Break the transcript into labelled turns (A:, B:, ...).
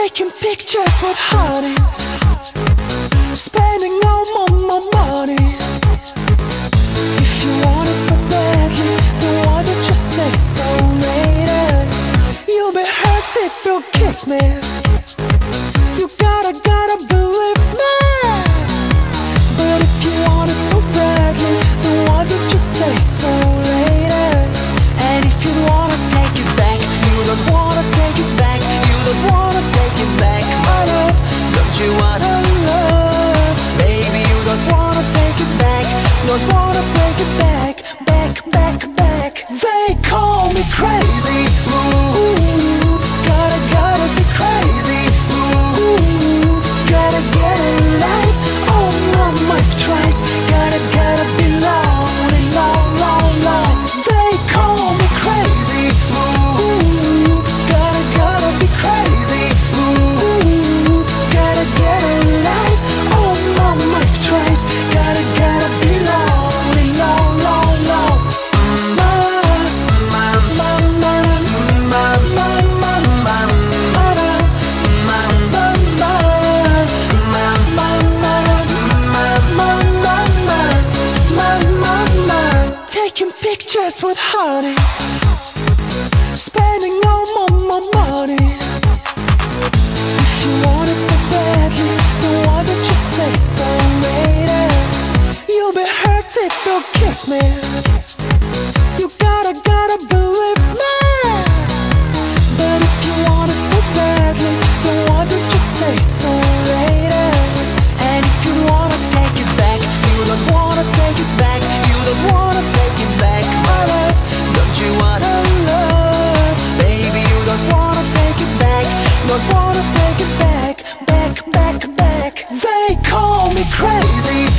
A: Taking pictures with hotties Spending all my, my money. If you want it so badly Then why don't you say so later. You'll be hurt if you kiss me. You gotta, gotta believe me. But if you want it so badly Then why don't you say so later. And if you wanna take it back You don't wanna take it back take back. Oh, My love Don't you wanna Pictures with hotties Spending all my, my money. If you want it so badly Then why don't you say so later You'll be hurt if you kiss me back, back, back, back. They call me crazy.